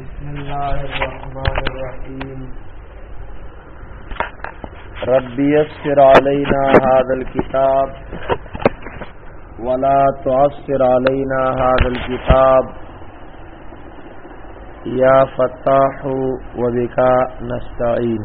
بسم الله الرحمن الرحيم رب يسر علينا هذا الكتاب ولا تعسر علينا هذا الكتاب يا فتاح وبك نستعين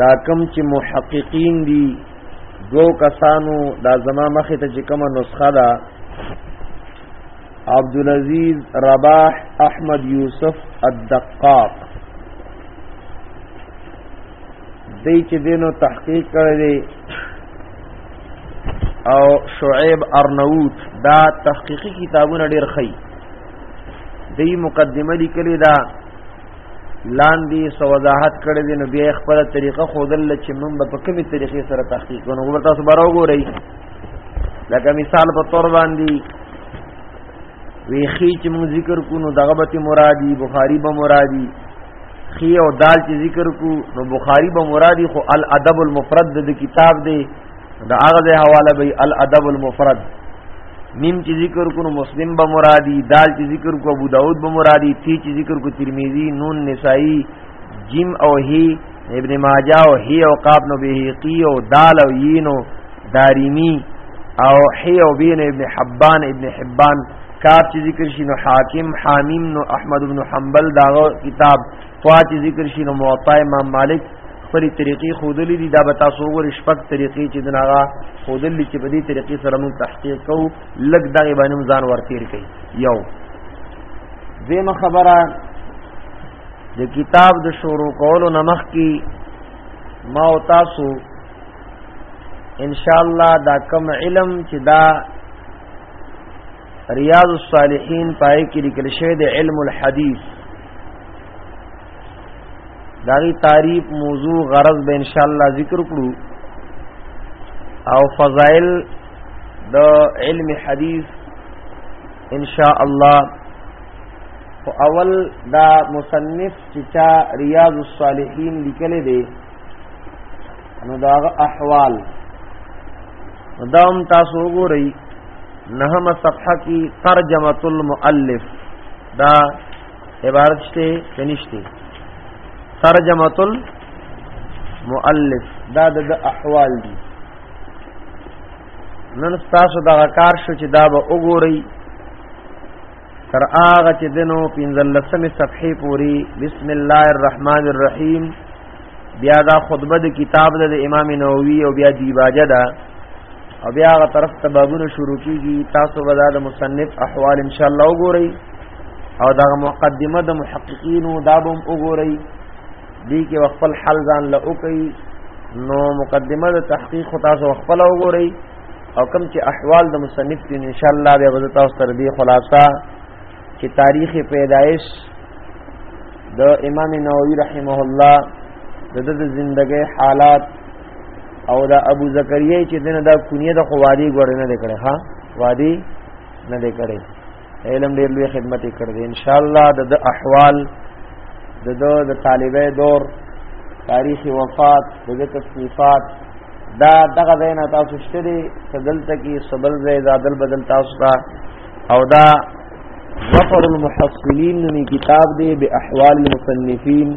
دا کم چې محققین دي دو کسانو دا زما مخه ته چې کومه نسخه ده عبدالعزیز رباح احمد یوسف الدقاق دی چې دینو تحقیق کړی دی او شعیب ارنوت دا تحقیقی کتابونه ډیر خی دی مقدمه لیکلی دا لاندې سو وضاحت کړی دی نو بیا خپل طریقه خودل چې موږ په کومې طریقې سره تحقیق کوو نو تاسو به راوګورئ لکه مثال په تور باندې ویخی چې موږ ذکر کو نو دغه به مرادی بخاری به مرادی خی او دال چې ذکر کو نو بخاری به مرادی خو الادب المفرد د کتاب دی دا هغه د حواله به الادب المفرد نیم چې ذکر کو مسلم به مرادی دال چې ذکر کو ابو داود به مرادی تی چې ذکر کو ترمذی نون نسائی جیم او هی ابن ماجه او هی او قاب نو بهقی او دال او یینو داریمی او هی او بین ابن حبان ابن حبان کاف چې ذکر شینو حاکم حامیم نو احمد بن حنبل داغه کتاب خوا چې ذکر شي نو موطا امام مالک خپل طریقې خودلې دي دا به تاسو وګورئ شپږ طریقې چې دغه خودلې چې په دې طریقې سره موږ تحقیق کوو لګ دغه باندې ځان ورتیر کړي یو زم خبره د کتاب د شروع کولو نمخ کی ما او تاسو ان شاء الله دا کم علم چې دا ریاض الصالحین پای کې لیکل شوی د علم الحدیث داغي تعریف موضوع غرض به ان شاء الله ذکر کړو او فضائل د علم حدیث ان شاء الله خو اول دا مصنف چې چا ریاض الصالحین لیکل دي نو دا احوال دا هم تاسو وګورئ نهمه صفحه کې ترجمه المؤلف دا عبارت شته کنيشته ترجمه المؤلف دا د احوال دي نن تاسو دا کار شو چې دا به وګورئ تر هغه چې دنو پنځلسمه صفحه پوری بسم الله الرحمن الرحیم بیا دا خطبه د کتاب د امام نووي او بیا دیباجه ده او بیا هغه طرف ته بابونه شروع کیږي تاسو به دا د مصنف احوال ان شاء الله وګورئ او دا مقدمه د محققین او دابم وګورئ دی کې خپل حل ځان لوکي نو مقدمه د تحقیق تاسو خپل وګورئ او کوم چې احوال د مصنف دي ان شاء الله به وزتا او سر دي خلاصہ چې تاریخ پیدایش د امام نووي رحمه الله د د زندګۍ حالات او دا ابو زکریا چې دنه دا کونیه د خوادي ګورنه لیکره ها وادي نه لیکره علم ډیر لوی خدمت کړ دې ان شاء الله د احوال د د طالبې دور تاریخ وفات د تصنیفات دا دغه دین تاسو شته دي فضلت کی سبل زې زادل بدل تاسو دا او دا ظفر المحصلین نومي کتاب دی به احوال المصنفین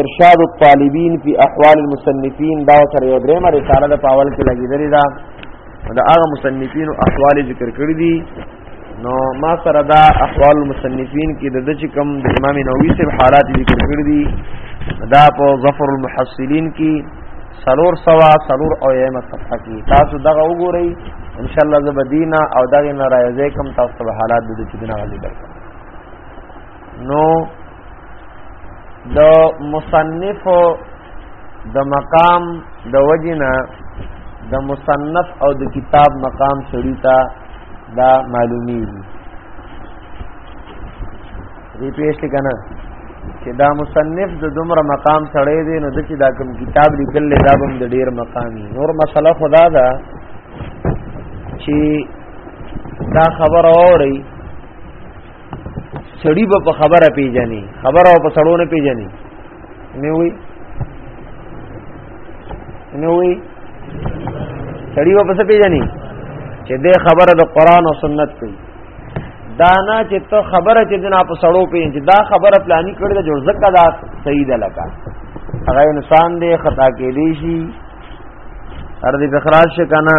ارشاد الطالبین فی احوال المصنفین دا سره یو دریم رساله د پاول کې لګیدلې ده دا هغه مصنفین احوال ذکر کړی دي نو ما سره دا احوال المصنفین کې د دچ کم د امام نووي سره حالات ذکر کړی دي دا په ظفر المحصلین کې سلور سوا سلور او یم صفحه کې تاسو دغه وګورئ ان شاء الله زبدینا او دغه نارایزه کم تاسو حالات د دې چې نه غلي درک نو د مصنف د مقام د وجنا د مصنف او د کتاب مقام سړی تا دا معلومی دي دې پیښ کنه چې دا مصنف د دومره مقام سړی دی نو د چې دا کوم کتاب لیکل دا هم د ډیر مقامی نور مسله خدا دا چې دا خبر اوري سړی په خبره پیژني خبره او په سړو نه پیژني نه وي نه وي سړی په څه پیژني چې د خبره د قران او سنت کوي دا نه چې ته خبره چې دنا په سړو پیژني دا خبره پلاني کړی د جوړ زکه دا صحیح ده لکه هغه انسان دی خطا کې دی شي ار دې اخراج شي کنه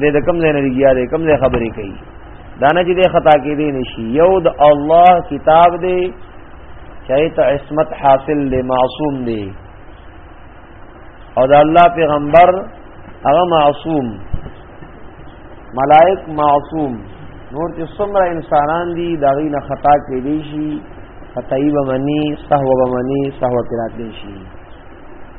دې د کم ځای نه لګیا دی کم ځای خبرې کوي دا نه چې دې خطا کې دی نشي یو د الله کتاب دی چاہے ته عصمت حاصل دی معصوم دی او د الله پیغمبر هغه معصوم ملائک معصوم نور چې څومره انسانان دي دا غي نه خطا کې دي شي خطای به مني سهو به مني سهو کې راتلی شي